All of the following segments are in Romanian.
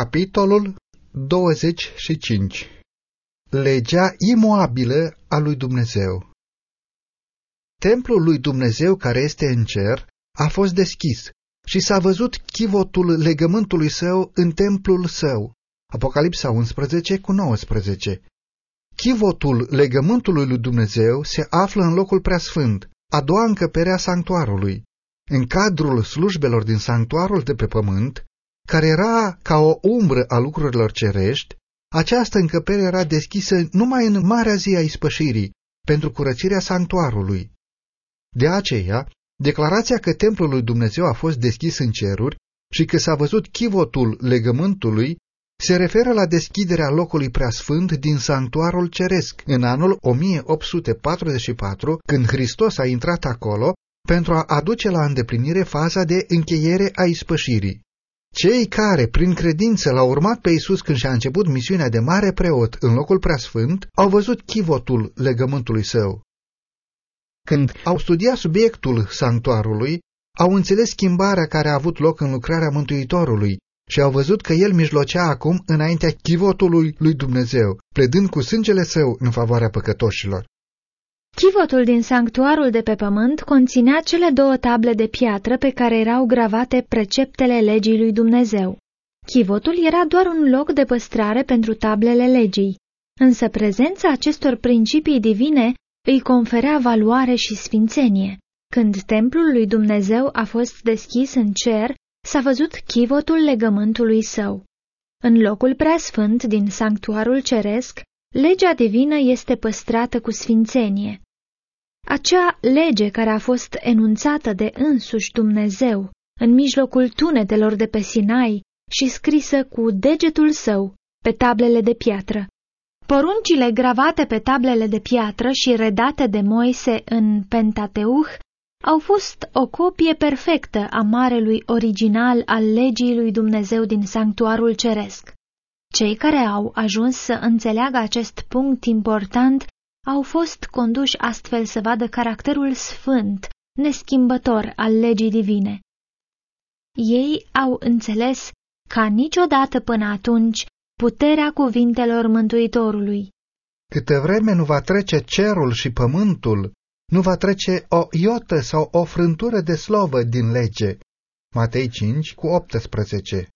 Capitolul 25 Legea imoabilă a lui Dumnezeu Templul lui Dumnezeu care este în cer a fost deschis și s-a văzut chivotul legământului său în templul său. Apocalipsa 11 cu 19 Chivotul legământului lui Dumnezeu se află în locul preasfânt, a doua încăpere a sanctuarului. În cadrul slujbelor din sanctuarul de pe pământ, care era ca o umbră a lucrurilor cerești, această încăpere era deschisă numai în marea zi a ispășirii, pentru curățirea sanctuarului. De aceea, declarația că templul lui Dumnezeu a fost deschis în ceruri și că s-a văzut chivotul legământului se referă la deschiderea locului preasfânt din sanctuarul ceresc în anul 1844, când Hristos a intrat acolo pentru a aduce la îndeplinire faza de încheiere a ispășirii. Cei care, prin credință, l-au urmat pe Isus când și-a început misiunea de mare preot în locul preasfânt, au văzut chivotul legământului său. Când au studiat subiectul sanctuarului, au înțeles schimbarea care a avut loc în lucrarea Mântuitorului și au văzut că el mijlocea acum înaintea chivotului lui Dumnezeu, pledând cu sângele său în favoarea păcătoșilor. Chivotul din sanctuarul de pe pământ conținea cele două table de piatră pe care erau gravate preceptele legii lui Dumnezeu. Chivotul era doar un loc de păstrare pentru tablele legii, însă prezența acestor principii divine îi conferea valoare și sfințenie. Când templul lui Dumnezeu a fost deschis în cer, s-a văzut chivotul legământului său. În locul preasfânt din sanctuarul ceresc, legea divină este păstrată cu sfințenie. Acea lege care a fost enunțată de însuși Dumnezeu în mijlocul tunetelor de pe Sinai și scrisă cu degetul său pe tablele de piatră. Poruncile gravate pe tablele de piatră și redate de Moise în Pentateuch au fost o copie perfectă a marelui original al legii lui Dumnezeu din sanctuarul ceresc. Cei care au ajuns să înțeleagă acest punct important au fost conduși astfel să vadă caracterul sfânt, neschimbător al legii divine. Ei au înțeles ca niciodată până atunci puterea cuvintelor Mântuitorului. Câte vreme nu va trece cerul și pământul, nu va trece o iotă sau o frântură de slovă din lege. Matei 5 cu 18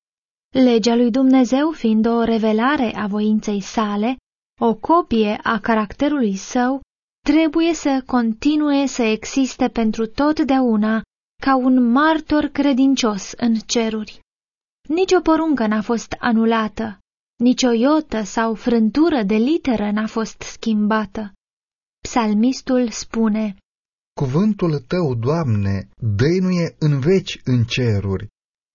Legea lui Dumnezeu fiind o revelare a voinței sale, o copie a caracterului său, trebuie să continue să existe pentru totdeauna ca un martor credincios în ceruri. Nici o poruncă n-a fost anulată, nici o iotă sau frântură de literă n-a fost schimbată. Psalmistul spune, Cuvântul tău, Doamne, dăinuie în veci în ceruri.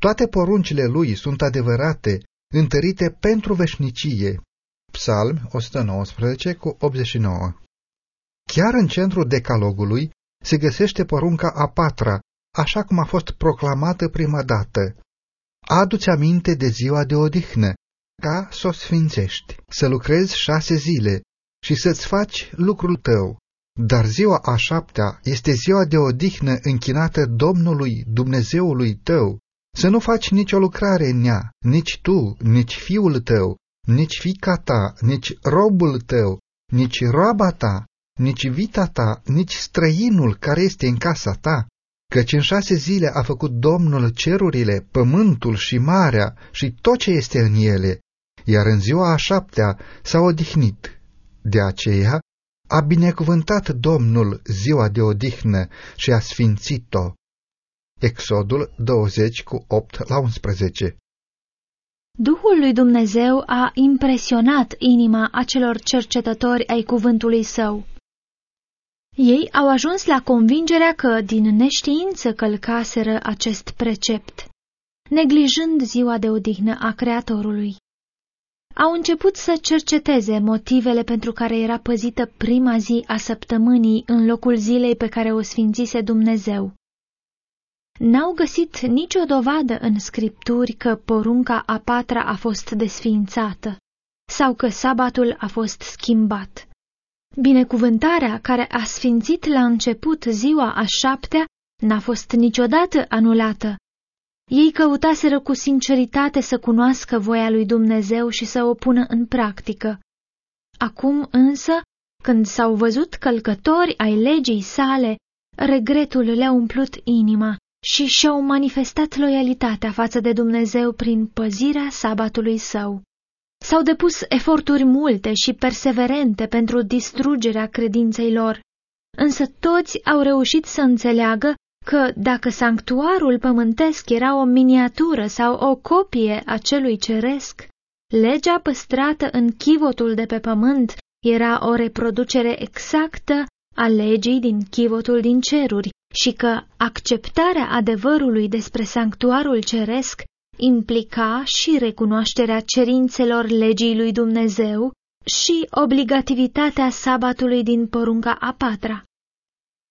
Toate poruncile lui sunt adevărate, întărite pentru veșnicie. Psalm 119 cu 89 Chiar în centrul decalogului se găsește porunca a patra, așa cum a fost proclamată prima dată. Adu-ți aminte de ziua de odihnă, ca să o sfințești, să lucrezi șase zile și să-ți faci lucrul tău. Dar ziua a șaptea este ziua de odihnă închinată Domnului Dumnezeului tău. Să nu faci nicio lucrare în ea, nici tu, nici fiul tău, nici fica ta, nici robul tău, nici roaba ta, nici vita ta, nici străinul care este în casa ta, căci în șase zile a făcut Domnul cerurile, pământul și marea și tot ce este în ele, iar în ziua a șaptea s-a odihnit. De aceea a binecuvântat Domnul ziua de odihnă și a sfințit-o. Exodul 20 cu 8 la 11 Duhul lui Dumnezeu a impresionat inima acelor cercetători ai cuvântului său. Ei au ajuns la convingerea că din neștiință călcaseră acest precept, neglijând ziua de odihnă a Creatorului. Au început să cerceteze motivele pentru care era păzită prima zi a săptămânii în locul zilei pe care o sfințise Dumnezeu n-au găsit nicio dovadă în scripturi că porunca a patra a fost desfințată sau că sabatul a fost schimbat. Binecuvântarea care a sfințit la început ziua a șaptea n-a fost niciodată anulată. Ei căutaseră cu sinceritate să cunoască voia lui Dumnezeu și să o pună în practică. Acum însă, când s-au văzut călcători ai legii sale, regretul le-a umplut inima și și-au manifestat loialitatea față de Dumnezeu prin păzirea sabatului său. S-au depus eforturi multe și perseverente pentru distrugerea credinței lor, însă toți au reușit să înțeleagă că dacă sanctuarul pământesc era o miniatură sau o copie a celui ceresc, legea păstrată în chivotul de pe pământ era o reproducere exactă a legii din chivotul din ceruri și că acceptarea adevărului despre sanctuarul ceresc implica și recunoașterea cerințelor legii lui Dumnezeu și obligativitatea sabatului din porunca a patra.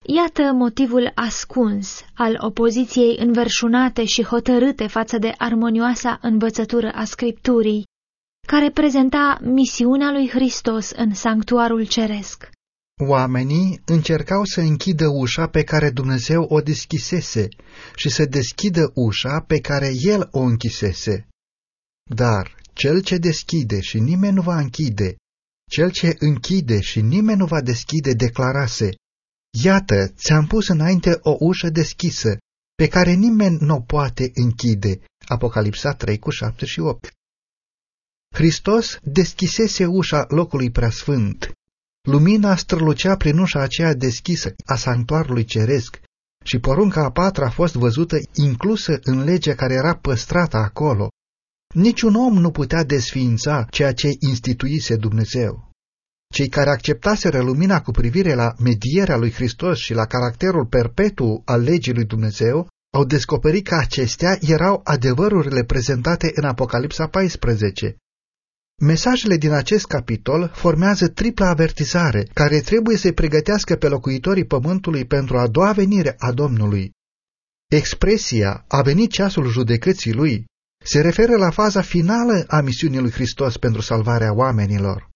Iată motivul ascuns al opoziției înverșunate și hotărâte față de armonioasa învățătură a Scripturii, care prezenta misiunea lui Hristos în sanctuarul ceresc. Oamenii încercau să închidă ușa pe care Dumnezeu o deschisese și să deschidă ușa pe care El o închisese. Dar cel ce deschide și nimeni nu va închide, cel ce închide și nimeni nu va deschide, declarase, Iată, ți-am pus înainte o ușă deschisă, pe care nimeni nu o poate închide. Apocalipsa 3 cu 7 și 8. Hristos deschisese ușa locului preasfânt. Lumina strălucea prin ușa aceea deschisă a sanctuarului ceresc și porunca a patra a fost văzută inclusă în legea care era păstrată acolo. Niciun om nu putea desființa ceea ce instituise Dumnezeu. Cei care acceptaseră lumina cu privire la medierea lui Hristos și la caracterul perpetu al legii lui Dumnezeu au descoperit că acestea erau adevărurile prezentate în Apocalipsa 14. Mesajele din acest capitol formează tripla avertizare care trebuie să-i pregătească pe locuitorii pământului pentru a doua venire a Domnului. Expresia a venit ceasul judecății lui se referă la faza finală a misiunii lui Hristos pentru salvarea oamenilor.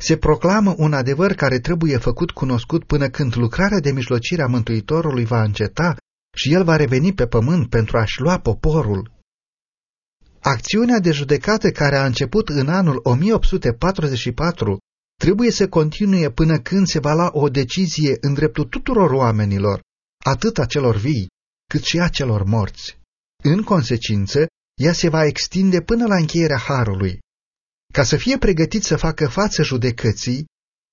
Se proclamă un adevăr care trebuie făcut cunoscut până când lucrarea de mijlocire a Mântuitorului va înceta și el va reveni pe pământ pentru a-și lua poporul. Acțiunea de judecată care a început în anul 1844 trebuie să continue până când se va lua o decizie în dreptul tuturor oamenilor, atât a celor vii, cât și a celor morți. În consecință, ea se va extinde până la încheierea Harului. Ca să fie pregătit să facă față judecății,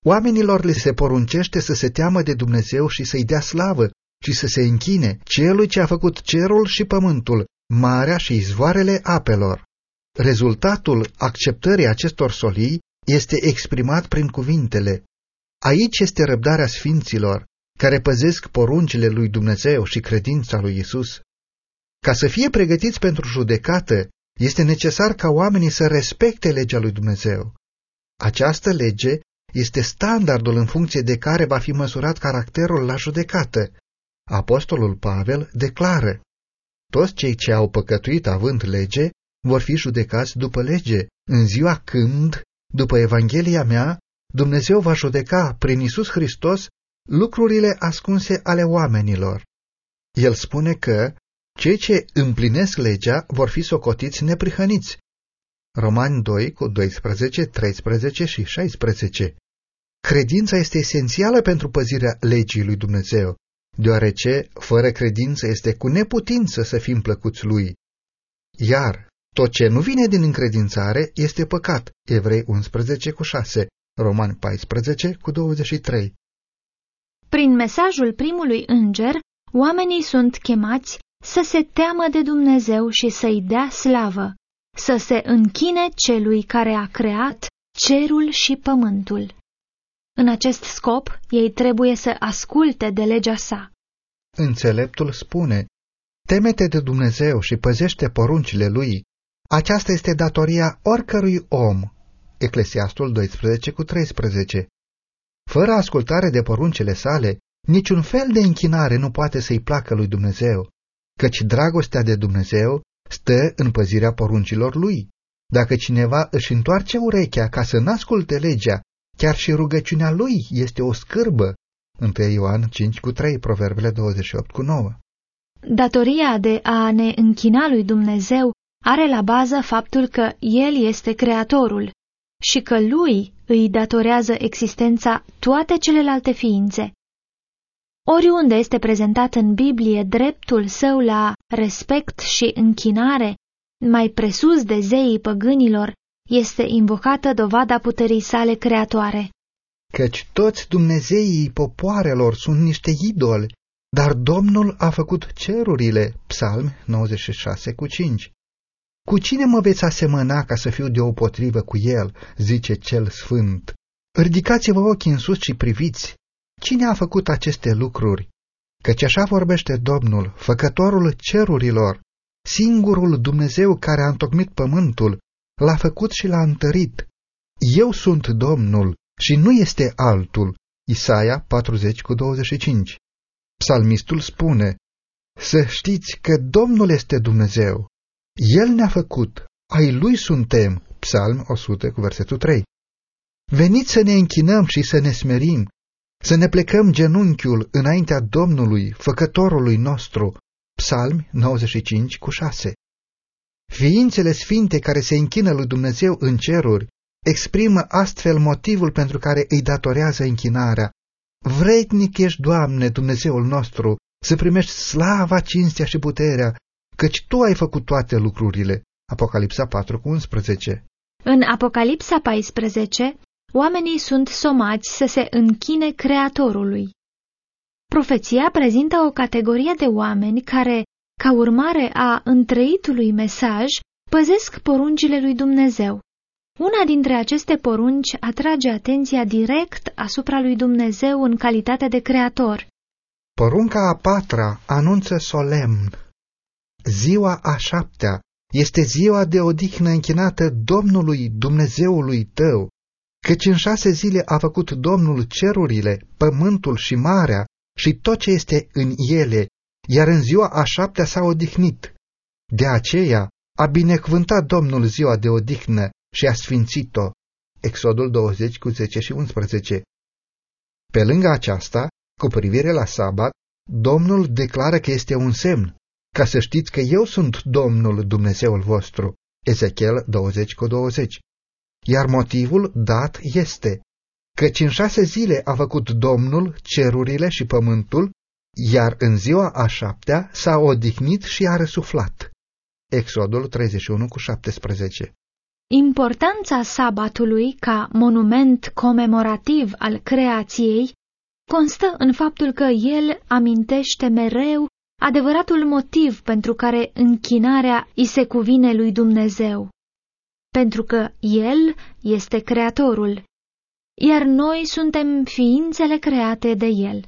oamenilor le se poruncește să se teamă de Dumnezeu și să-i dea slavă și să se închine celui ce a făcut cerul și pământul, marea și izvoarele apelor. Rezultatul acceptării acestor solii este exprimat prin cuvintele. Aici este răbdarea sfinților, care păzesc poruncile lui Dumnezeu și credința lui Isus. Ca să fie pregătiți pentru judecată, este necesar ca oamenii să respecte legea lui Dumnezeu. Această lege este standardul în funcție de care va fi măsurat caracterul la judecată. Apostolul Pavel declară, Toți cei ce au păcătuit având lege vor fi judecați după lege, în ziua când, după Evanghelia mea, Dumnezeu va judeca prin Isus Hristos lucrurile ascunse ale oamenilor. El spune că cei ce împlinesc legea vor fi socotiți neprihăniți. Romani 2 cu 12, 13 și 16 Credința este esențială pentru păzirea legii lui Dumnezeu, deoarece fără credință este cu neputință să fim plăcuți lui. Iar tot ce nu vine din încredințare este păcat. Evrei 11 cu 6, Romani 14 cu 23 Prin mesajul primului înger, oamenii sunt chemați să se teamă de Dumnezeu și să-i dea slavă, să se închine celui care a creat cerul și pământul. În acest scop, ei trebuie să asculte de legea sa. Înțeleptul spune, temete de Dumnezeu și păzește poruncile lui. Aceasta este datoria oricărui om. Eclesiastul 12 cu 13. Fără ascultare de poruncile sale, niciun fel de închinare nu poate să-i placă lui Dumnezeu căci dragostea de Dumnezeu stă în păzirea poruncilor lui. Dacă cineva își întoarce urechea ca să n-asculte legea, chiar și rugăciunea lui este o scârbă. 1 Ioan 5 cu 3, Proverbele 28 cu 9. Datoria de a ne închina lui Dumnezeu are la bază faptul că El este Creatorul și că Lui îi datorează existența toate celelalte ființe. Oriunde este prezentat în Biblie dreptul său la respect și închinare, mai presus de zeii păgânilor, este invocată dovada puterii sale creatoare. Căci toți Dumnezeii popoarelor sunt niște idoli, dar Domnul a făcut cerurile. Psalm 96 cu 5. Cu cine mă veți asemăna ca să fiu deopotrivă cu el, zice cel sfânt. Ridicați-vă ochii în sus și priviți. Cine a făcut aceste lucruri? Căci așa vorbește Domnul, făcătorul cerurilor, singurul Dumnezeu care a întocmit pământul, l-a făcut și l-a întărit. Eu sunt Domnul și nu este altul. Isaia 40 cu 25. Psalmistul spune, Să știți că Domnul este Dumnezeu. El ne-a făcut, ai Lui suntem. Psalm 100 cu versetul 3. Veniți să ne închinăm și să ne smerim, să ne plecăm genunchiul înaintea Domnului, făcătorului nostru. Psalm 95 cu 6. Ființele sfinte care se închină lui Dumnezeu în ceruri exprimă astfel motivul pentru care îi datorează închinarea. Vrednic ești, Doamne, Dumnezeul nostru, să primești slava, cinstea și puterea, căci Tu ai făcut toate lucrurile. Apocalipsa 4 cu 11 În Apocalipsa 14, oamenii sunt somați să se închine Creatorului. Profeția prezintă o categorie de oameni care, ca urmare a întreitului mesaj, păzesc poruncile lui Dumnezeu. Una dintre aceste porunci atrage atenția direct asupra lui Dumnezeu în calitate de creator. Porunca a patra anunță solemn. Ziua a șaptea este ziua de odihnă închinată Domnului Dumnezeului tău, căci în șase zile a făcut Domnul cerurile, pământul și marea și tot ce este în ele, iar în ziua a șaptea s-a odihnit. De aceea a binecuvântat Domnul ziua de odihnă și a sfințit-o. Exodul 20 cu 10 și 11 Pe lângă aceasta, cu privire la sabat, Domnul declară că este un semn, ca să știți că eu sunt Domnul Dumnezeul vostru. Ezechiel 20 cu 20 Iar motivul dat este, căci în șase zile a făcut Domnul cerurile și pământul, iar în ziua a șaptea s-a odihnit și a răsuflat. Exodul 31 cu 17 Importanța sabatului ca monument comemorativ al creației constă în faptul că el amintește mereu adevăratul motiv pentru care închinarea îi se cuvine lui Dumnezeu. Pentru că El este Creatorul, iar noi suntem ființele create de El.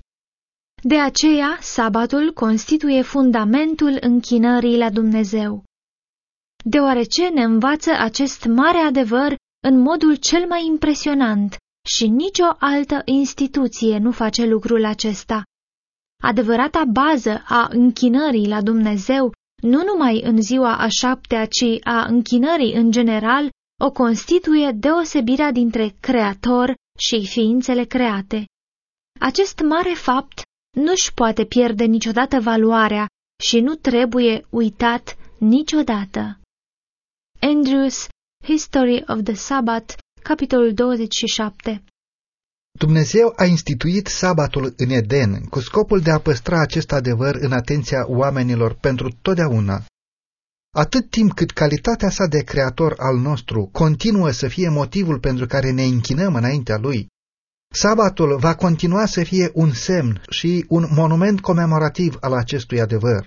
De aceea, sabatul constituie fundamentul închinării la Dumnezeu deoarece ne învață acest mare adevăr în modul cel mai impresionant și nicio altă instituție nu face lucrul acesta. Adevărata bază a închinării la Dumnezeu, nu numai în ziua a șaptea, ci a închinării în general, o constituie deosebirea dintre creator și ființele create. Acest mare fapt nu-și poate pierde niciodată valoarea și nu trebuie uitat niciodată. Andrews, History of the Sabbath, capitolul 27 Dumnezeu a instituit sabatul în Eden cu scopul de a păstra acest adevăr în atenția oamenilor pentru totdeauna. Atât timp cât calitatea sa de creator al nostru continuă să fie motivul pentru care ne închinăm înaintea lui, sabatul va continua să fie un semn și un monument comemorativ al acestui adevăr.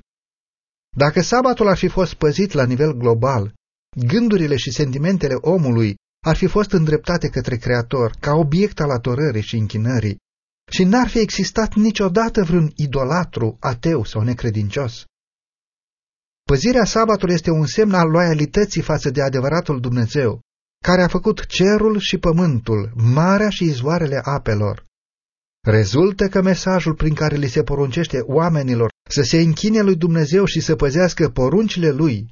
Dacă sabatul ar fi fost păzit la nivel global, gândurile și sentimentele omului ar fi fost îndreptate către Creator ca obiect al adorării și închinării și n-ar fi existat niciodată vreun idolatru, ateu sau necredincios. Păzirea sabatului este un semn al loialității față de adevăratul Dumnezeu, care a făcut cerul și pământul, marea și izvoarele apelor. Rezultă că mesajul prin care li se poruncește oamenilor să se închine lui Dumnezeu și să păzească poruncile lui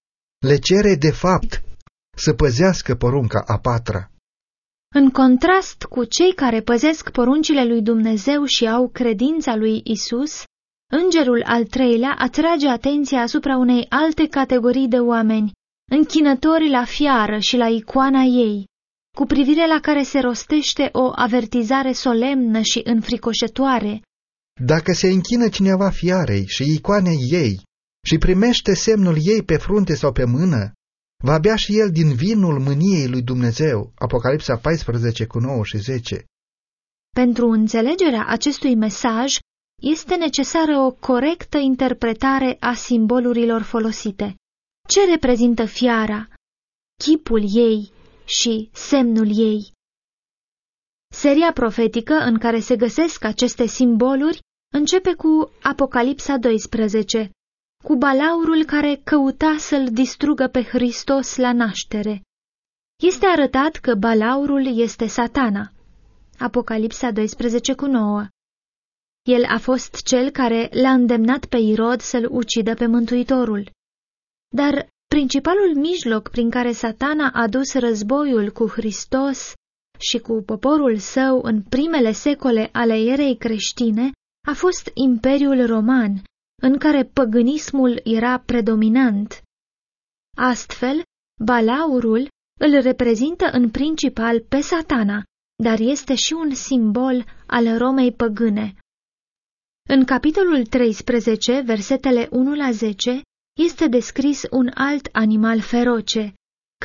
le cere de fapt să păzească porunca a patra. În contrast cu cei care păzesc poruncile lui Dumnezeu și au credința lui Isus, Îngerul al treilea atrage atenția asupra unei alte categorii de oameni, închinători la fiară și la icoana ei, cu privire la care se rostește o avertizare solemnă și înfricoșătoare. Dacă se închină cineva fiarei și icoanei ei și primește semnul ei pe frunte sau pe mână, va bea și el din vinul mâniei lui Dumnezeu. Apocalipsa 14 cu 9 și 10. Pentru înțelegerea acestui mesaj, este necesară o corectă interpretare a simbolurilor folosite. Ce reprezintă fiara, chipul ei și semnul ei? Seria profetică în care se găsesc aceste simboluri începe cu Apocalipsa 12, cu balaurul care căuta să-l distrugă pe Hristos la naștere. Este arătat că balaurul este satana. Apocalipsa 12 cu 9. El a fost cel care l-a îndemnat pe Irod să-l ucidă pe Mântuitorul. Dar principalul mijloc prin care satana a dus războiul cu Hristos și cu poporul său în primele secole ale erei creștine a fost Imperiul Roman, în care păgânismul era predominant. Astfel, balaurul îl reprezintă în principal pe satana, dar este și un simbol al Romei păgâne. În capitolul 13, versetele 1 la 10, este descris un alt animal feroce,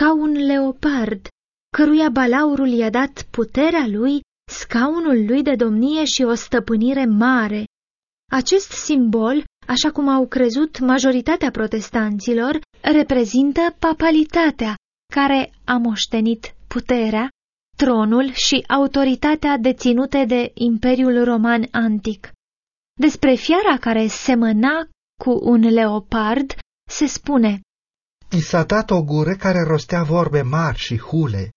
ca un leopard, căruia balaurul i-a dat puterea lui, scaunul lui de domnie și o stăpânire mare. Acest simbol, așa cum au crezut majoritatea protestanților, reprezintă papalitatea, care a moștenit puterea, tronul și autoritatea deținute de Imperiul Roman Antic. Despre fiara care semăna cu un leopard se spune I s-a dat o gură care rostea vorbe mari și hule.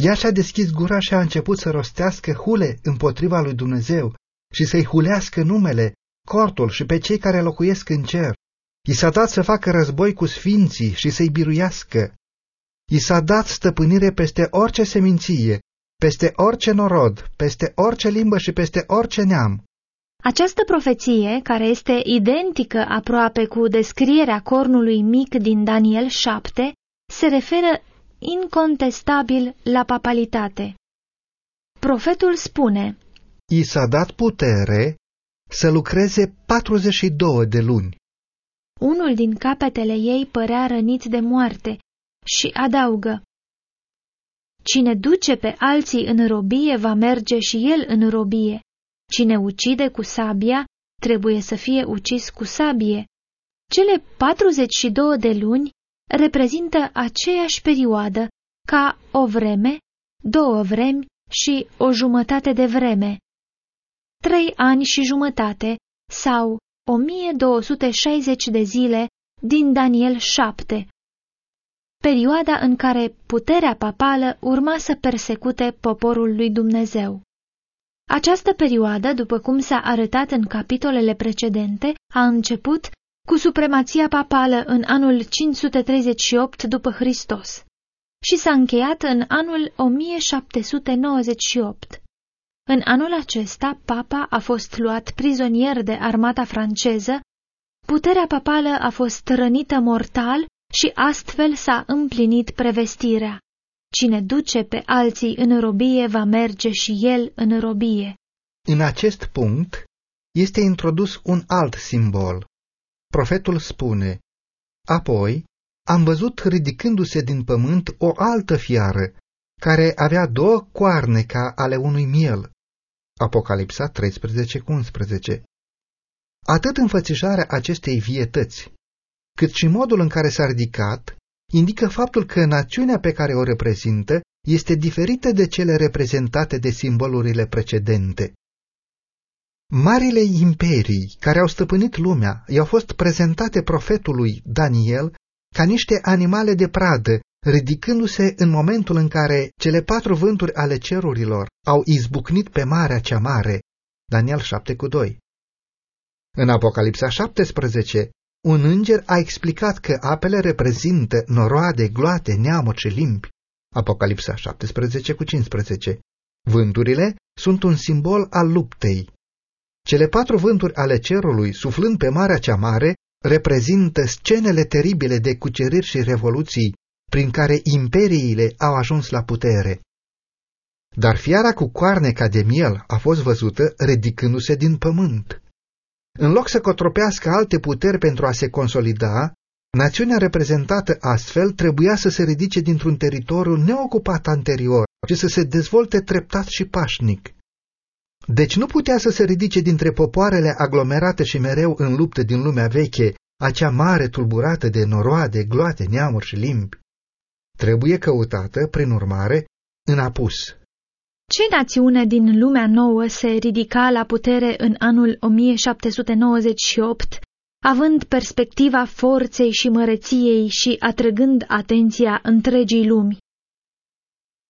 Ea și-a deschis gura și a început să rostească hule împotriva lui Dumnezeu și să-i hulească numele, cortul și pe cei care locuiesc în cer. I s-a dat să facă război cu sfinții și să-i biruiască. I s-a dat stăpânire peste orice seminție, peste orice norod, peste orice limbă și peste orice neam. Această profeție, care este identică aproape cu descrierea cornului mic din Daniel 7, se referă incontestabil la papalitate. Profetul spune, I s-a dat putere să lucreze 42 de luni. Unul din capetele ei părea rănit de moarte și adaugă, Cine duce pe alții în robie va merge și el în robie. Cine ucide cu sabia trebuie să fie ucis cu sabie. Cele 42 de luni reprezintă aceeași perioadă ca o vreme, două vremi și o jumătate de vreme. Trei ani și jumătate sau 1260 de zile din Daniel 7. Perioada în care puterea papală urma să persecute poporul lui Dumnezeu. Această perioadă, după cum s-a arătat în capitolele precedente, a început cu supremația papală în anul 538 după Hristos și s-a încheiat în anul 1798. În anul acesta, papa a fost luat prizonier de armata franceză, puterea papală a fost rănită mortal și astfel s-a împlinit prevestirea. Cine duce pe alții în robie va merge și el în robie. În acest punct este introdus un alt simbol. Profetul spune, Apoi am văzut ridicându-se din pământ o altă fiară, care avea două coarne ca ale unui miel. Apocalipsa 13:11. Atât înfățișarea acestei vietăți, cât și modul în care s-a ridicat, indică faptul că națiunea pe care o reprezintă este diferită de cele reprezentate de simbolurile precedente. Marile imperii care au stăpânit lumea i-au fost prezentate profetului Daniel ca niște animale de pradă, ridicându-se în momentul în care cele patru vânturi ale cerurilor au izbucnit pe marea cea mare. Daniel 7 cu 2. În Apocalipsa 17, un înger a explicat că apele reprezintă noroade, gloate, neamuri și limbi. Apocalipsa 17 cu 15. Vânturile sunt un simbol al luptei. Cele patru vânturi ale cerului, suflând pe Marea cea Mare, reprezintă scenele teribile de cuceriri și revoluții prin care imperiile au ajuns la putere. Dar fiara cu coarne ca de miel a fost văzută ridicându-se din pământ. În loc să cotropească alte puteri pentru a se consolida, națiunea reprezentată astfel trebuia să se ridice dintr-un teritoriu neocupat anterior și să se dezvolte treptat și pașnic. Deci nu putea să se ridice dintre popoarele aglomerate și mereu în luptă din lumea veche, acea mare tulburată de noroade, gloate, neamuri și limbi. Trebuie căutată, prin urmare, în apus. Ce națiune din lumea nouă se ridica la putere în anul 1798, având perspectiva forței și măreției și atrăgând atenția întregii lumi?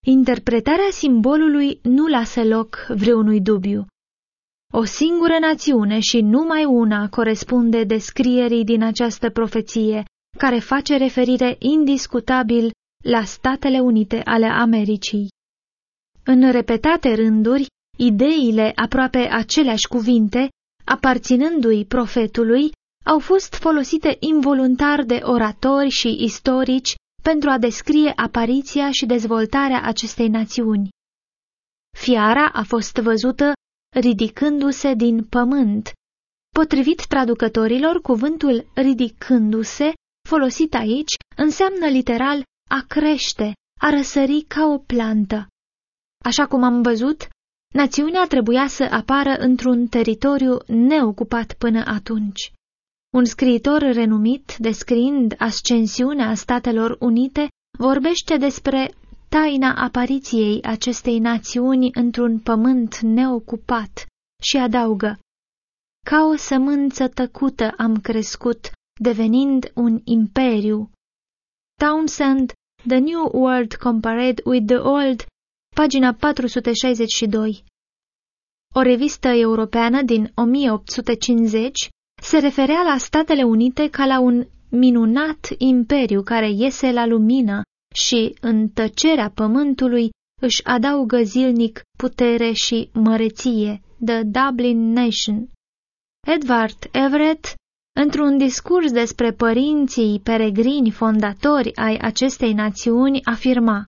Interpretarea simbolului nu lasă loc vreunui dubiu. O singură națiune și numai una corespunde descrierii din această profeție, care face referire indiscutabil la Statele Unite ale Americii. În repetate rânduri, ideile aproape aceleași cuvinte, aparținându-i profetului, au fost folosite involuntar de oratori și istorici pentru a descrie apariția și dezvoltarea acestei națiuni. Fiara a fost văzută ridicându-se din pământ. Potrivit traducătorilor, cuvântul ridicându-se, folosit aici, înseamnă literal a crește, a răsări ca o plantă. Așa cum am văzut, națiunea trebuia să apară într-un teritoriu neocupat până atunci. Un scriitor renumit, descriind ascensiunea Statelor Unite, vorbește despre taina apariției acestei națiuni într-un pământ neocupat și adaugă, Ca o sămânță tăcută am crescut, devenind un imperiu. Townsend, The New World Compared with the Old, pagina 462. O revistă europeană din 1850 se referea la Statele Unite ca la un minunat imperiu care iese la lumină și, în tăcerea pământului, își adaugă zilnic putere și măreție, The Dublin Nation. Edward Everett, într-un discurs despre părinții peregrini fondatori ai acestei națiuni, afirma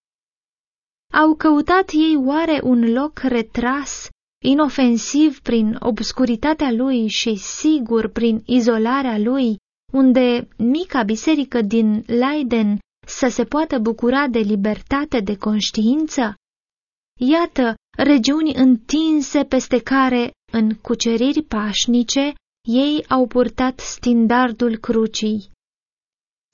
Au căutat ei oare un loc retras inofensiv prin obscuritatea lui și sigur prin izolarea lui, unde mica biserică din Leiden să se poată bucura de libertate de conștiință? Iată regiuni întinse peste care, în cuceriri pașnice, ei au purtat standardul crucii.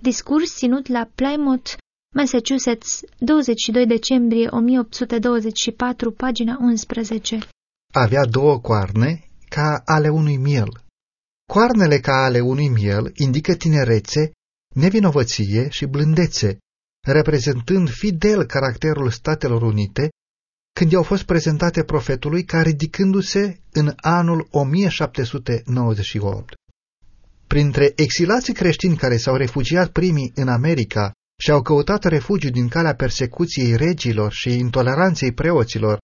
Discurs ținut la Plymouth, Massachusetts, 22 decembrie 1824, pagina 11 avea două coarne ca ale unui miel. Coarnele ca ale unui miel indică tinerețe, nevinovăție și blândețe, reprezentând fidel caracterul Statelor Unite, când i-au fost prezentate profetului ca ridicându-se în anul 1798. Printre exilații creștini care s-au refugiat primii în America și au căutat refugiu din calea persecuției regilor și intoleranței preoților,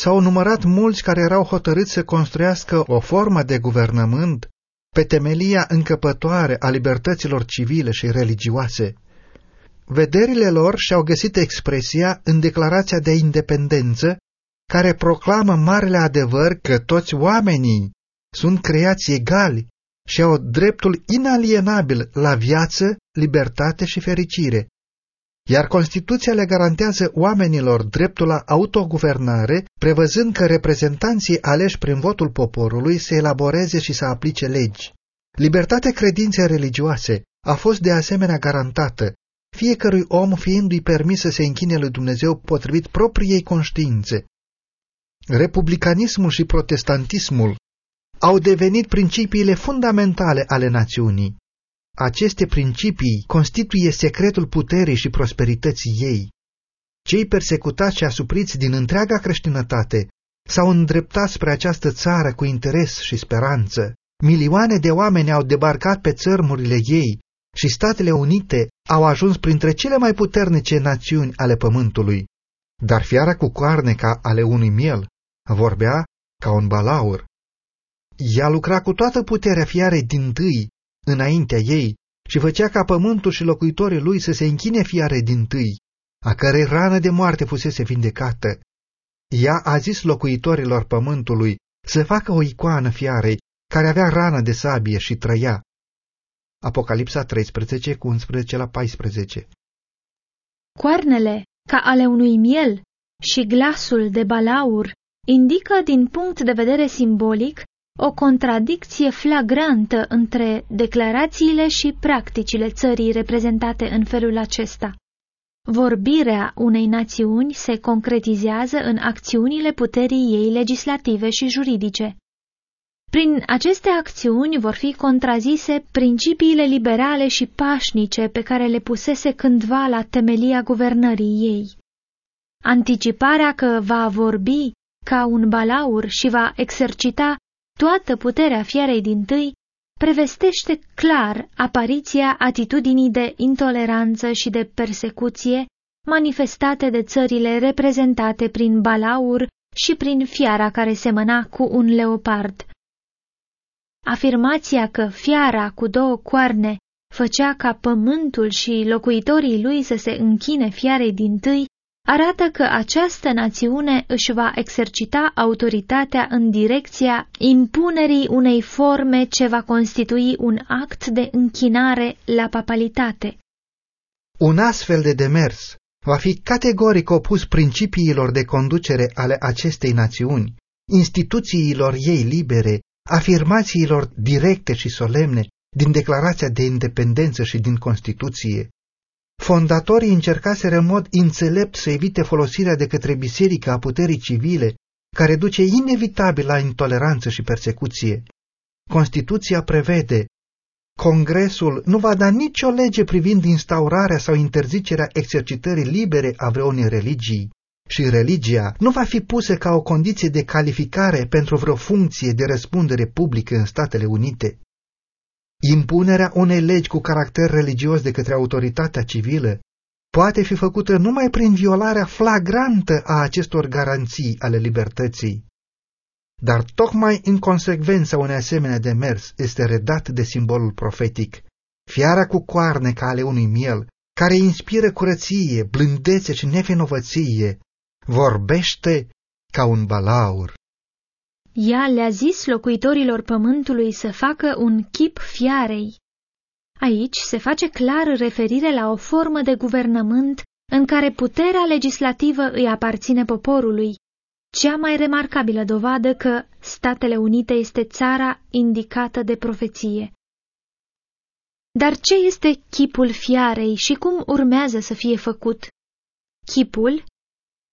s-au numărat mulți care erau hotărâți să construiască o formă de guvernământ pe temelia încăpătoare a libertăților civile și religioase. Vederile lor și-au găsit expresia în declarația de independență, care proclamă marele adevăr că toți oamenii sunt creați egali și au dreptul inalienabil la viață, libertate și fericire, iar Constituția le garantează oamenilor dreptul la autoguvernare, prevăzând că reprezentanții aleși prin votul poporului să elaboreze și să aplice legi. Libertatea credinței religioase a fost de asemenea garantată, fiecărui om fiindu-i permis să se închine lui Dumnezeu potrivit propriei conștiințe. Republicanismul și protestantismul au devenit principiile fundamentale ale națiunii. Aceste principii constituie secretul puterii și prosperității ei. Cei persecutați și asupriți din întreaga creștinătate s-au îndreptat spre această țară cu interes și speranță. Milioane de oameni au debarcat pe țărmurile ei și Statele Unite au ajuns printre cele mai puternice națiuni ale pământului. Dar fiara cu coarne ca ale unui miel vorbea ca un balaur. Ea lucra cu toată puterea fiarei din tâi înaintea ei și făcea ca pământul și locuitorii lui să se închine fiare din tâi, a cărei rană de moarte fusese vindecată. Ea a zis locuitorilor pământului să facă o icoană fiarei care avea rană de sabie și trăia. Apocalipsa 13, cu 11 la 14 Coarnele, ca ale unui miel, și glasul de balaur indică din punct de vedere simbolic o contradicție flagrantă între declarațiile și practicile țării reprezentate în felul acesta. Vorbirea unei națiuni se concretizează în acțiunile puterii ei legislative și juridice. Prin aceste acțiuni vor fi contrazise principiile liberale și pașnice pe care le pusese cândva la temelia guvernării ei. Anticiparea că va vorbi ca un balaur și va exercita toată puterea fierei din tâi prevestește clar apariția atitudinii de intoleranță și de persecuție manifestate de țările reprezentate prin balaur și prin fiara care semăna cu un leopard. Afirmația că fiara cu două coarne făcea ca pământul și locuitorii lui să se închine fiarei din tâi arată că această națiune își va exercita autoritatea în direcția impunerii unei forme ce va constitui un act de închinare la papalitate. Un astfel de demers va fi categoric opus principiilor de conducere ale acestei națiuni, instituțiilor ei libere, afirmațiilor directe și solemne din Declarația de Independență și din Constituție. Fondatorii încercaseră în mod înțelept să evite folosirea de către biserică a puterii civile, care duce inevitabil la intoleranță și persecuție. Constituția prevede Congresul nu va da nicio lege privind instaurarea sau interzicerea exercitării libere a vreunei religii și religia nu va fi pusă ca o condiție de calificare pentru vreo funcție de răspundere publică în Statele Unite. Impunerea unei legi cu caracter religios de către autoritatea civilă poate fi făcută numai prin violarea flagrantă a acestor garanții ale libertății. Dar tocmai în consecvența unei asemenea de mers este redat de simbolul profetic, fiara cu coarne ca ale unui miel, care inspiră curăție, blândețe și nevinovăție, vorbește ca un balaur. Ea le-a zis locuitorilor pământului să facă un chip fiarei. Aici se face clar referire la o formă de guvernământ în care puterea legislativă îi aparține poporului, cea mai remarcabilă dovadă că Statele Unite este țara indicată de profeție. Dar ce este chipul fiarei și cum urmează să fie făcut? Chipul,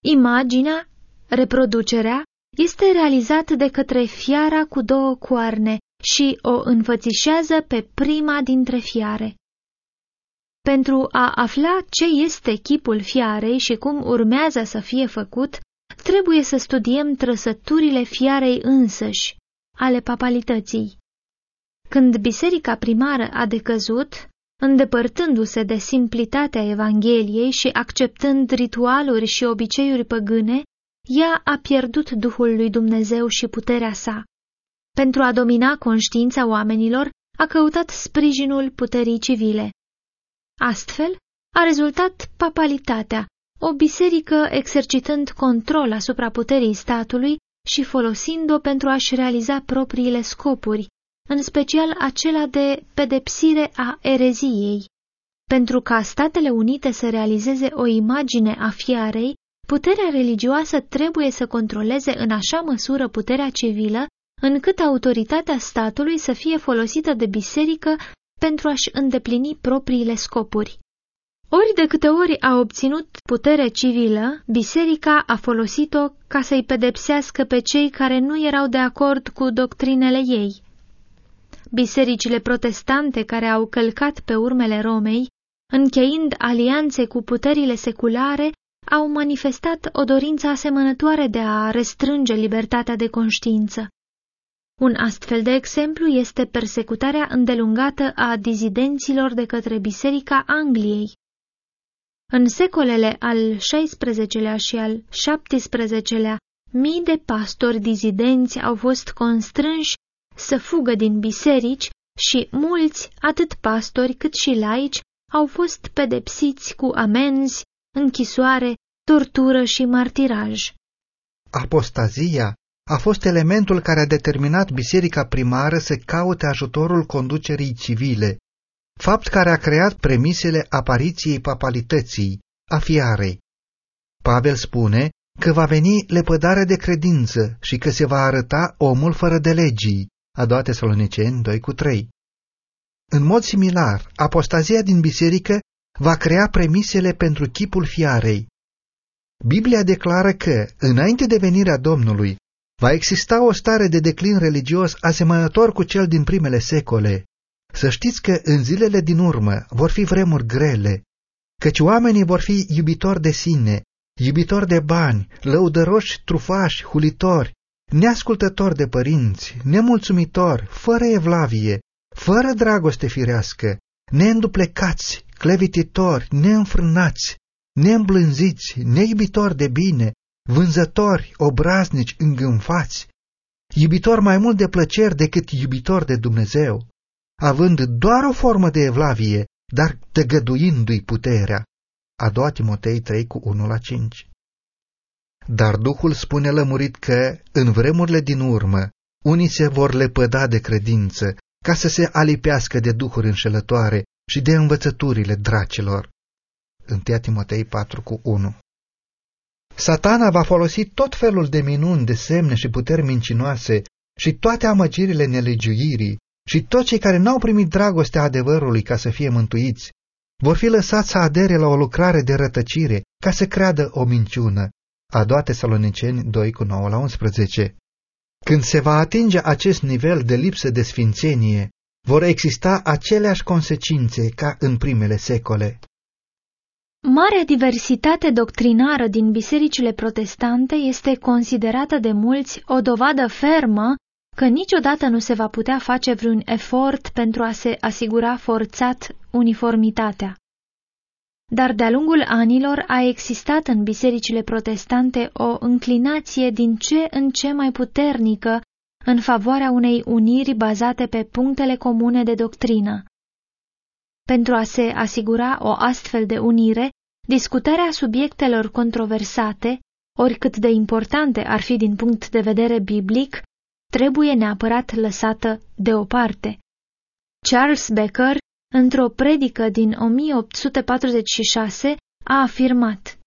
imaginea, reproducerea este realizat de către fiara cu două coarne și o înfățișează pe prima dintre fiare. Pentru a afla ce este chipul fiarei și cum urmează să fie făcut, trebuie să studiem trăsăturile fiarei însăși, ale papalității. Când biserica primară a decăzut, îndepărtându-se de simplitatea Evangheliei și acceptând ritualuri și obiceiuri păgâne, ea a pierdut Duhul lui Dumnezeu și puterea sa. Pentru a domina conștiința oamenilor, a căutat sprijinul puterii civile. Astfel, a rezultat papalitatea, o biserică exercitând control asupra puterii statului și folosind-o pentru a-și realiza propriile scopuri, în special acela de pedepsire a ereziei. Pentru ca Statele Unite să realizeze o imagine a fiarei, Puterea religioasă trebuie să controleze în așa măsură puterea civilă, încât autoritatea statului să fie folosită de biserică pentru a-și îndeplini propriile scopuri. Ori de câte ori a obținut putere civilă, biserica a folosit-o ca să-i pedepsească pe cei care nu erau de acord cu doctrinele ei. Bisericile protestante care au călcat pe urmele Romei, încheind alianțe cu puterile seculare, au manifestat o dorință asemănătoare de a restrânge libertatea de conștiință. Un astfel de exemplu este persecutarea îndelungată a dizidenților de către Biserica Angliei. În secolele al XVI-lea și al XVII-lea, mii de pastori dizidenți au fost constrânși să fugă din biserici și mulți, atât pastori cât și laici, au fost pedepsiți cu amenzi, închisoare, tortură și martiraj. Apostazia a fost elementul care a determinat biserica primară să caute ajutorul conducerii civile, fapt care a creat premisele apariției papalității, a fiarei. Pavel spune că va veni lepădarea de credință și că se va arăta omul fără de legii, a doua Tesaloniceni 2 cu 3. În mod similar, apostazia din biserică va crea premisele pentru chipul fiarei. Biblia declară că, înainte de venirea Domnului, va exista o stare de declin religios asemănător cu cel din primele secole. Să știți că în zilele din urmă vor fi vremuri grele, căci oamenii vor fi iubitori de sine, iubitori de bani, lăudăroși, trufași, hulitori, neascultători de părinți, nemulțumitori, fără evlavie, fără dragoste firească, neînduplecați, clevititori, neînfrânați, neîmblânziți, neiubitori de bine, vânzători, obraznici, îngânfați, iubitori mai mult de plăceri decât iubitori de Dumnezeu, având doar o formă de evlavie, dar tăgăduindu-i puterea. A doua Timotei 3 cu 1 la 5. Dar Duhul spune lămurit că, în vremurile din urmă, unii se vor lepăda de credință, ca să se alipească de duhuri înșelătoare și de învățăturile dracilor. 1 Timotei 4 cu 1 Satana va folosi tot felul de minuni, de semne și puteri mincinoase și toate amăgirile nelegiuirii și toți cei care n-au primit dragostea adevărului ca să fie mântuiți vor fi lăsați să adere la o lucrare de rătăcire ca să creadă o minciună. A doua Tesaloniceni 2 cu 9 la 11 Când se va atinge acest nivel de lipsă de sfințenie, vor exista aceleași consecințe ca în primele secole. Marea diversitate doctrinară din bisericile protestante este considerată de mulți o dovadă fermă că niciodată nu se va putea face vreun efort pentru a se asigura forțat uniformitatea. Dar de-a lungul anilor a existat în bisericile protestante o înclinație din ce în ce mai puternică în favoarea unei uniri bazate pe punctele comune de doctrină. Pentru a se asigura o astfel de unire, discutarea subiectelor controversate, oricât de importante ar fi din punct de vedere biblic, trebuie neapărat lăsată deoparte. Charles Becker, într-o predică din 1846, a afirmat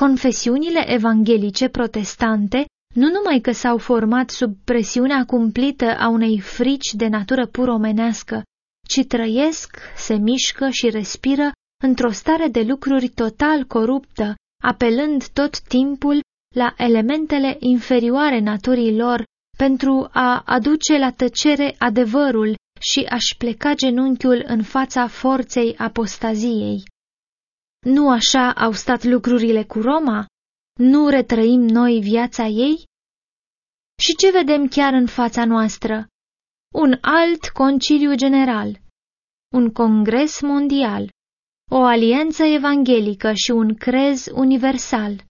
Confesiunile evanghelice protestante nu numai că s-au format sub presiunea cumplită a unei frici de natură pur omenească, ci trăiesc, se mișcă și respiră într-o stare de lucruri total coruptă, apelând tot timpul la elementele inferioare naturii lor pentru a aduce la tăcere adevărul și aș pleca genunchiul în fața forței apostaziei. Nu așa au stat lucrurile cu Roma? Nu retrăim noi viața ei? Și ce vedem chiar în fața noastră? Un alt conciliu general, un congres mondial, o alianță evanghelică și un crez universal.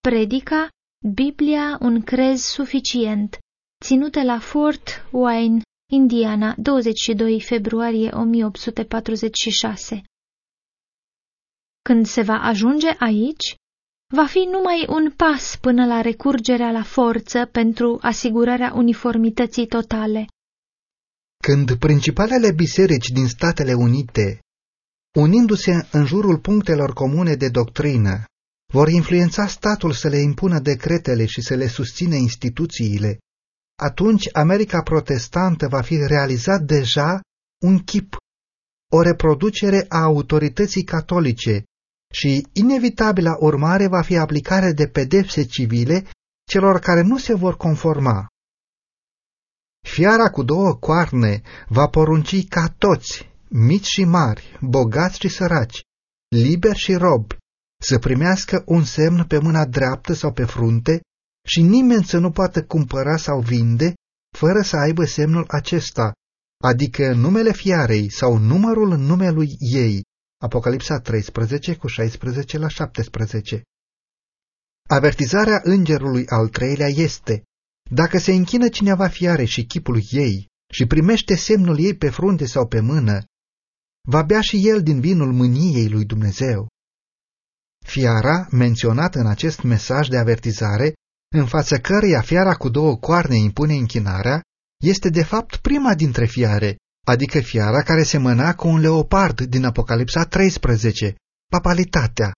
Predica, Biblia, un crez suficient, ținută la Fort Wayne, Indiana, 22 februarie 1846. Când se va ajunge aici, va fi numai un pas până la recurgerea la forță pentru asigurarea uniformității totale. Când principalele biserici din Statele Unite, unindu-se în jurul punctelor comune de doctrină, vor influența statul să le impună decretele și să le susține instituțiile, atunci America protestantă va fi realizat deja un chip, o reproducere a autorității catolice și inevitabila urmare va fi aplicarea de pedepse civile celor care nu se vor conforma. Fiara cu două coarne va porunci ca toți, mici și mari, bogați și săraci, liberi și robi, să primească un semn pe mâna dreaptă sau pe frunte și nimeni să nu poată cumpăra sau vinde fără să aibă semnul acesta, adică numele fiarei sau numărul numelui ei. Apocalipsa 13 cu 16 la 17. Avertizarea îngerului al treilea este, Dacă se închină cineva fiare și chipul ei și primește semnul ei pe frunte sau pe mână, va bea și el din vinul mâniei lui Dumnezeu. Fiara, menționată în acest mesaj de avertizare, în fața căreia fiara cu două coarne impune închinarea, este de fapt prima dintre fiare, adică fiara care semăna cu un leopard din Apocalipsa 13, papalitatea.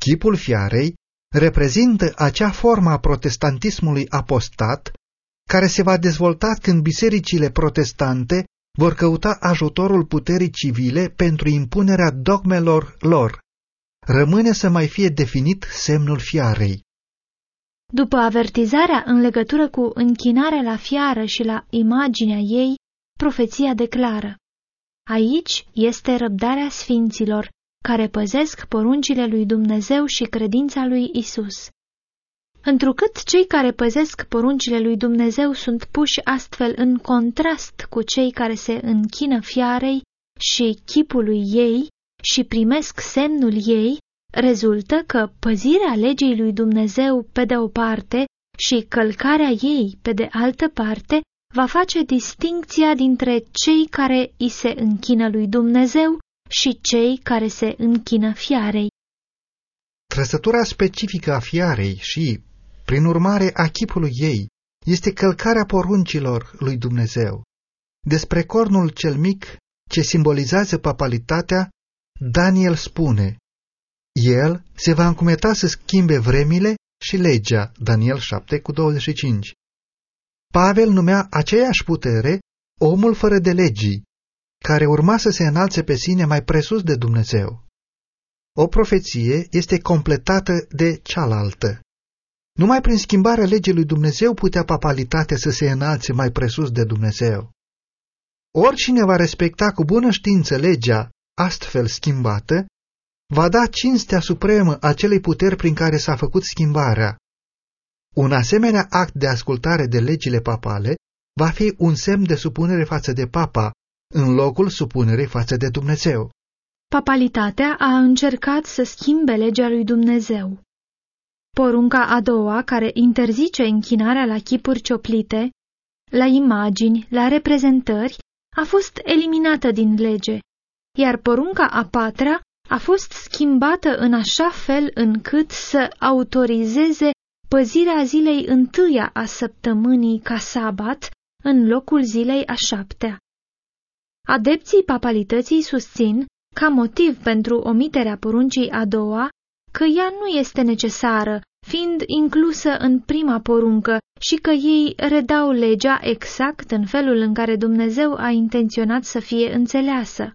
Chipul fiarei reprezintă acea formă a protestantismului apostat care se va dezvolta când bisericile protestante vor căuta ajutorul puterii civile pentru impunerea dogmelor lor. Rămâne să mai fie definit semnul fiarei. După avertizarea în legătură cu închinarea la fiară și la imaginea ei, profeția declară Aici este răbdarea sfinților, care păzesc poruncile lui Dumnezeu și credința lui Isus. Întrucât cei care păzesc poruncile lui Dumnezeu sunt puși astfel în contrast cu cei care se închină fiarei și chipului ei și primesc semnul ei, rezultă că păzirea legii lui Dumnezeu pe de o parte și călcarea ei pe de altă parte va face distincția dintre cei care îi se închină lui Dumnezeu și cei care se închină fiarei. Trăsătura specifică a fiarei și, prin urmare, a chipului ei este călcarea poruncilor lui Dumnezeu. Despre cornul cel mic, ce simbolizează papalitatea, Daniel spune, El se va încumeta să schimbe vremile și legea, Daniel 7 cu 25. Pavel numea aceeași putere omul fără de legii, care urma să se înalțe pe sine mai presus de Dumnezeu. O profeție este completată de cealaltă. Numai prin schimbarea legii lui Dumnezeu putea papalitatea să se înalțe mai presus de Dumnezeu. Oricine va respecta cu bună știință legea astfel schimbată, va da cinstea supremă acelei puteri prin care s-a făcut schimbarea. Un asemenea act de ascultare de legile papale va fi un semn de supunere față de papa, în locul supunerii față de Dumnezeu. Papalitatea a încercat să schimbe legea lui Dumnezeu. Porunca a doua, care interzice închinarea la chipuri cioplite, la imagini, la reprezentări, a fost eliminată din lege, iar porunca a patra a fost schimbată în așa fel încât să autorizeze păzirea zilei întâia a săptămânii ca sabat în locul zilei a șaptea. Adepții papalității susțin, ca motiv pentru omiterea poruncii a doua, că ea nu este necesară, fiind inclusă în prima poruncă și că ei redau legea exact în felul în care Dumnezeu a intenționat să fie înțeleasă.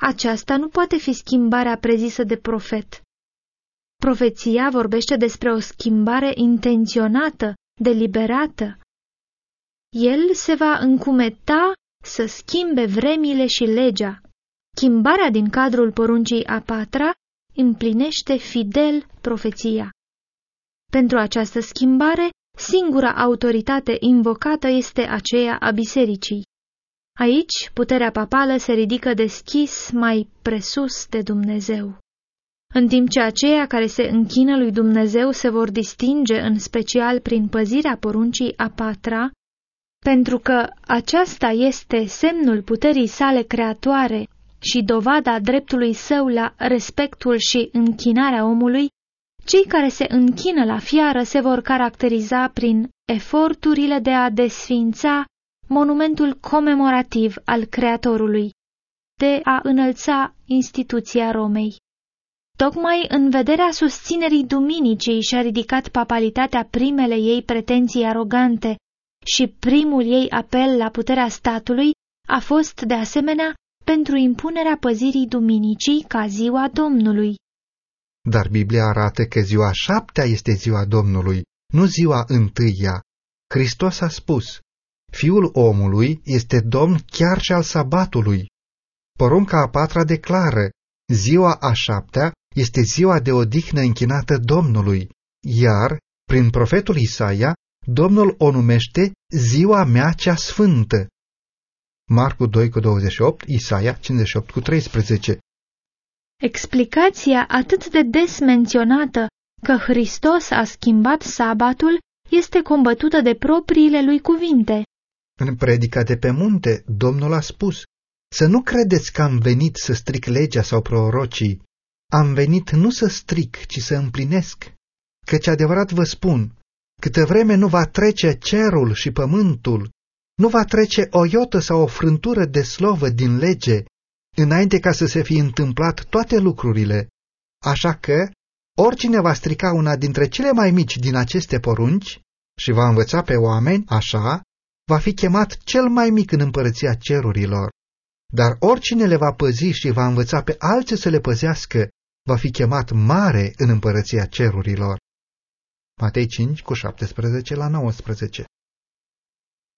Aceasta nu poate fi schimbarea prezisă de profet. Profeția vorbește despre o schimbare intenționată, deliberată. El se va încumeta să schimbe vremile și legea. Schimbarea din cadrul poruncii a patra împlinește fidel profeția. Pentru această schimbare, singura autoritate invocată este aceea a bisericii. Aici, puterea papală se ridică deschis mai presus de Dumnezeu. În timp ce aceia care se închină lui Dumnezeu se vor distinge în special prin păzirea poruncii a patra, pentru că aceasta este semnul puterii sale creatoare și dovada dreptului său la respectul și închinarea omului, cei care se închină la fiară se vor caracteriza prin eforturile de a desfința monumentul comemorativ al Creatorului, de a înălța instituția Romei. Tocmai în vederea susținerii duminicii și-a ridicat papalitatea primele ei pretenții arogante și primul ei apel la puterea statului a fost, de asemenea, pentru impunerea păzirii duminicii ca ziua Domnului. Dar Biblia arată că ziua șaptea este ziua Domnului, nu ziua întâia. Hristos a spus, Fiul omului este domn chiar și al sabatului. Porunca a patra declară, ziua a șaptea este ziua de odihnă închinată Domnului, iar, prin profetul Isaia, Domnul o numește ziua mea cea sfântă. Marcu 2 cu 28, Isaia 58 cu 13. Explicația atât de des menționată că Hristos a schimbat sabatul este combătută de propriile lui cuvinte. În predica de pe munte, Domnul a spus, să nu credeți că am venit să stric legea sau prorocii. Am venit nu să stric, ci să împlinesc. Căci adevărat vă spun, câtă vreme nu va trece cerul și pământul, nu va trece o iotă sau o frântură de slovă din lege, înainte ca să se fi întâmplat toate lucrurile. Așa că, oricine va strica una dintre cele mai mici din aceste porunci și va învăța pe oameni așa, va fi chemat cel mai mic în împărăția cerurilor. Dar oricine le va păzi și va învăța pe alții să le păzească, va fi chemat mare în împărăția cerurilor. Matei 5 cu 17 la 19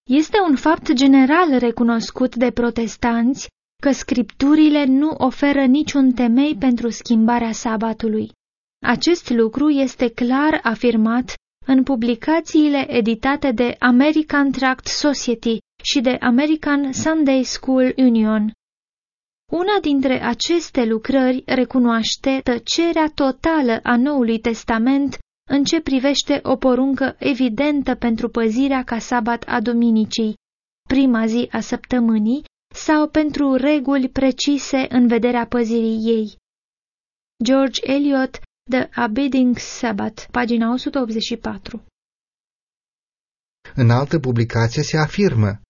Este un fapt general recunoscut de protestanți că scripturile nu oferă niciun temei pentru schimbarea sabatului. Acest lucru este clar afirmat în publicațiile editate de American Tract Society și de American Sunday School Union. Una dintre aceste lucrări recunoaște tăcerea totală a Noului Testament în ce privește o poruncă evidentă pentru păzirea ca sabat a duminicii, prima zi a săptămânii, sau pentru reguli precise în vederea păzirii ei. George Eliot, The Abiding Sabbath, pagina 184 În altă publicație se afirmă,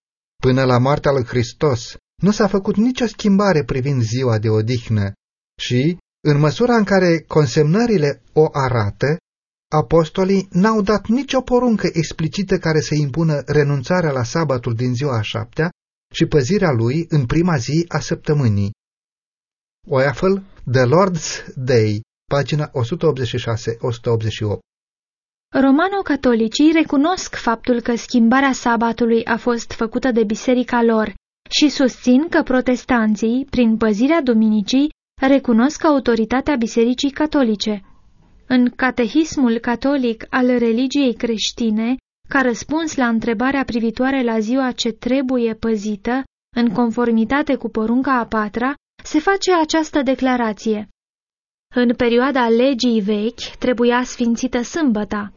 până la moartea lui Hristos, nu s-a făcut nicio schimbare privind ziua de odihnă și, în măsura în care consemnările o arată, apostolii n-au dat nicio poruncă explicită care să impună renunțarea la sabatul din ziua a șaptea și păzirea lui în prima zi a săptămânii. Oeafel, The Lord's Day, pagina 186-188 Romano-catolicii recunosc faptul că schimbarea sabatului a fost făcută de biserica lor și susțin că protestanții, prin păzirea duminicii, recunosc autoritatea bisericii catolice. În Catehismul catolic al religiei creștine, ca răspuns la întrebarea privitoare la ziua ce trebuie păzită, în conformitate cu porunca a patra, se face această declarație. În perioada legii vechi trebuia sfințită sâmbăta,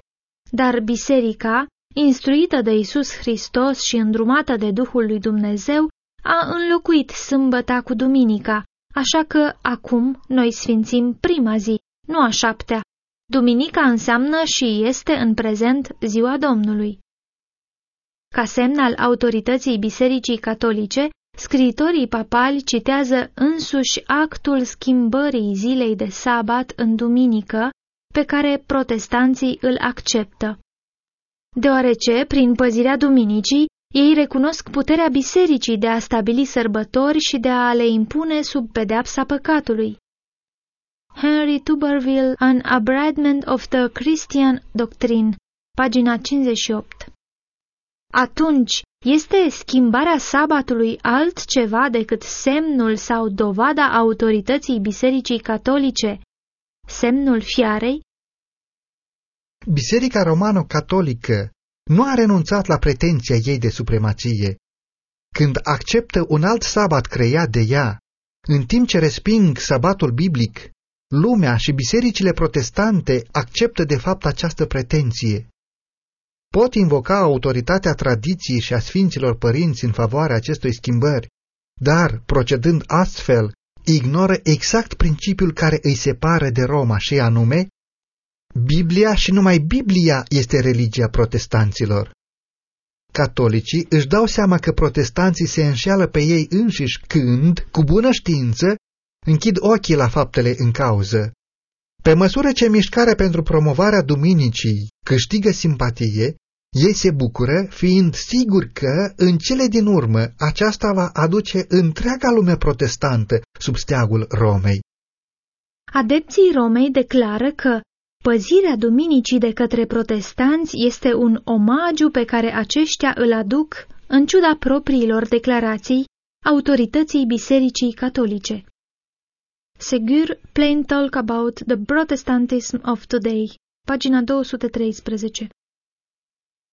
dar biserica, instruită de Isus Hristos și îndrumată de Duhul lui Dumnezeu, a înlocuit sâmbăta cu duminica, așa că acum noi sfințim prima zi, nu a șaptea. Duminica înseamnă și este în prezent ziua Domnului. Ca semn al autorității Bisericii Catolice, scriitorii papali citează însuși actul schimbării zilei de sabat în duminică, pe care protestanții îl acceptă. Deoarece, prin păzirea duminicii, ei recunosc puterea bisericii de a stabili sărbători și de a le impune sub pedeapsa păcatului. Henry Tuberville, An Abridgment of the Christian Doctrine, pagina 58 Atunci, este schimbarea sabatului altceva decât semnul sau dovada autorității Bisericii Catolice, semnul fiarei? Biserica romano-catolică nu a renunțat la pretenția ei de supremație. Când acceptă un alt sabat creat de ea, în timp ce resping sabatul biblic, lumea și bisericile protestante acceptă de fapt această pretenție. Pot invoca autoritatea tradiției și a sfinților părinți în favoarea acestui schimbări, dar, procedând astfel, ignoră exact principiul care îi separă de Roma și anume Biblia și numai Biblia este religia protestanților. Catolicii își dau seama că protestanții se înșeală pe ei înșiși când, cu bună știință, închid ochii la faptele în cauză. Pe măsură ce mișcarea pentru promovarea duminicii câștigă simpatie, ei se bucură, fiind siguri că, în cele din urmă, aceasta va aduce întreaga lume protestantă sub steagul Romei. Adepții Romei declară că Păzirea duminicii de către protestanți este un omagiu pe care aceștia îl aduc, în ciuda propriilor declarații, autorității Bisericii Catolice. Segur Plain Talk About the Protestantism of Today, pagina 213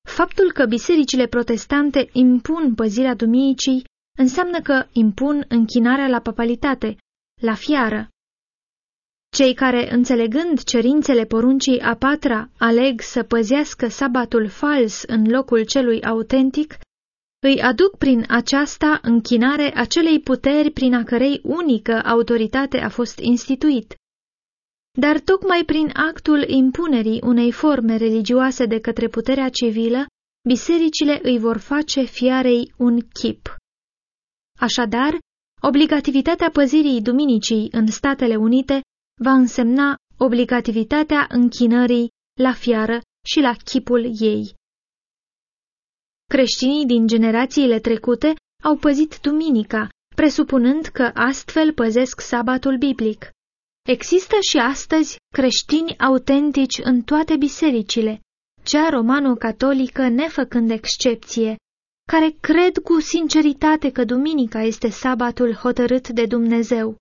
Faptul că bisericile protestante impun păzirea duminicii înseamnă că impun închinarea la papalitate, la fiară, Cei care, înțelegând cerințele poruncii a patra, aleg să păzească sabatul fals în locul celui autentic, îi aduc prin aceasta închinare acelei puteri prin a cărei unică autoritate a fost instituit. Dar tocmai prin actul impunerii unei forme religioase de către puterea civilă, bisericile îi vor face fiarei un chip. Așadar, obligativitatea păzirii duminicii în Statele Unite va însemna obligativitatea închinării la fiară și la chipul ei. Creștinii din generațiile trecute au păzit duminica, presupunând că astfel păzesc sabatul biblic. Există și astăzi creștini autentici în toate bisericile, cea romano-catolică nefăcând excepție, care cred cu sinceritate că duminica este sabatul hotărât de Dumnezeu.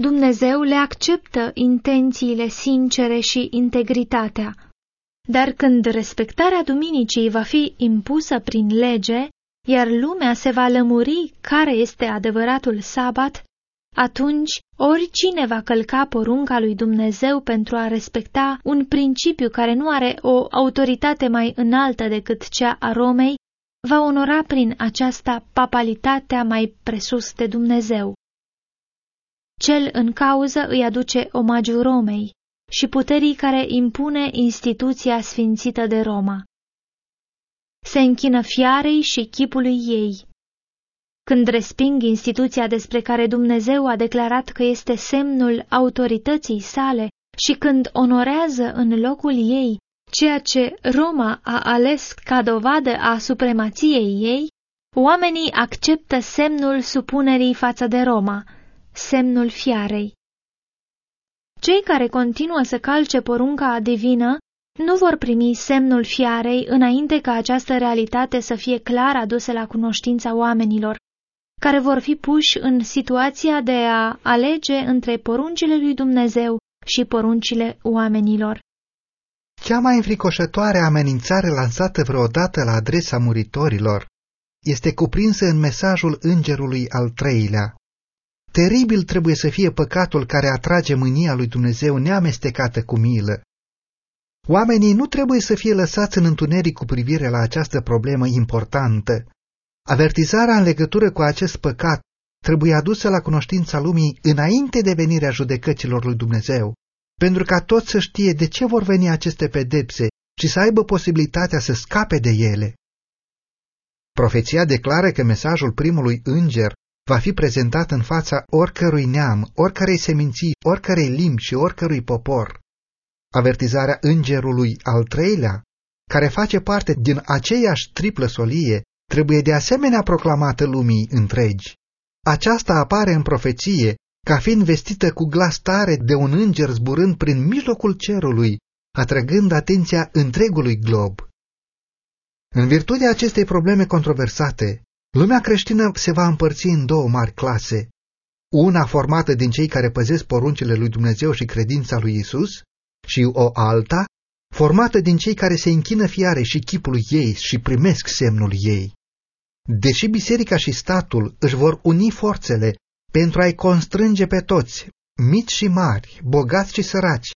Dumnezeu le acceptă intențiile sincere și integritatea. Dar când respectarea duminicii va fi impusă prin lege, iar lumea se va lămuri care este adevăratul sabat, atunci oricine va călca porunca lui Dumnezeu pentru a respecta un principiu care nu are o autoritate mai înaltă decât cea a Romei, va onora prin aceasta papalitatea mai presus de Dumnezeu. Cel în cauză îi aduce omagiu Romei și puterii care impune instituția sfințită de Roma. Se închină fiarei și chipului ei. Când resping instituția despre care Dumnezeu a declarat că este semnul autorității sale și când onorează în locul ei ceea ce Roma a ales ca dovadă a supremației ei, oamenii acceptă semnul supunerii față de Roma, semnul fiarei. Cei care continuă să calce porunca divină nu vor primi semnul fiarei înainte ca această realitate să fie clar adusă la cunoștința oamenilor, care vor fi puși în situația de a alege între poruncile lui Dumnezeu și poruncile oamenilor. Cea mai înfricoșătoare amenințare lansată vreodată la adresa muritorilor este cuprinsă în mesajul îngerului al treilea. Teribil trebuie să fie păcatul care atrage mânia lui Dumnezeu neamestecată cu milă. Oamenii nu trebuie să fie lăsați în întuneric cu privire la această problemă importantă. Avertizarea în legătură cu acest păcat trebuie adusă la cunoștința lumii înainte de venirea judecăților lui Dumnezeu, pentru ca toți să știe de ce vor veni aceste pedepse și să aibă posibilitatea să scape de ele. Profeția declară că mesajul primului înger va fi prezentat în fața oricărui neam, oricărei seminții, oricărei limbi și oricărui popor. Avertizarea îngerului al treilea, care face parte din aceeași triplă solie, trebuie de asemenea proclamată lumii întregi. Aceasta apare în profeție ca fiind vestită cu glas tare de un înger zburând prin mijlocul cerului, atrăgând atenția întregului glob. În virtutea acestei probleme controversate, lumea creștină se va împărți în două mari clase, una formată din cei care păzesc poruncile lui Dumnezeu și credința lui Isus, și o alta formată din cei care se închină fiare și chipul ei și primesc semnul ei. Deși biserica și statul își vor uni forțele pentru a-i constrânge pe toți, mici și mari, bogați și săraci,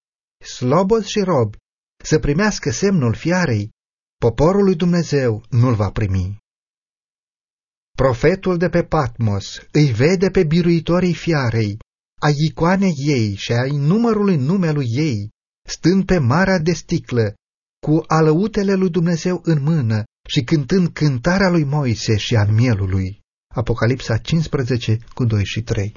slobozi și robi, să primească semnul fiarei, poporul lui Dumnezeu nu-l va primi. Profetul de pe Patmos îi vede pe biruitorii fiarei, a icoanei ei și a numărului numelui ei, stând pe marea de sticlă, cu alăutele lui Dumnezeu în mână și cântând cântarea lui Moise și a mielului. Apocalipsa 15 cu 2 și 3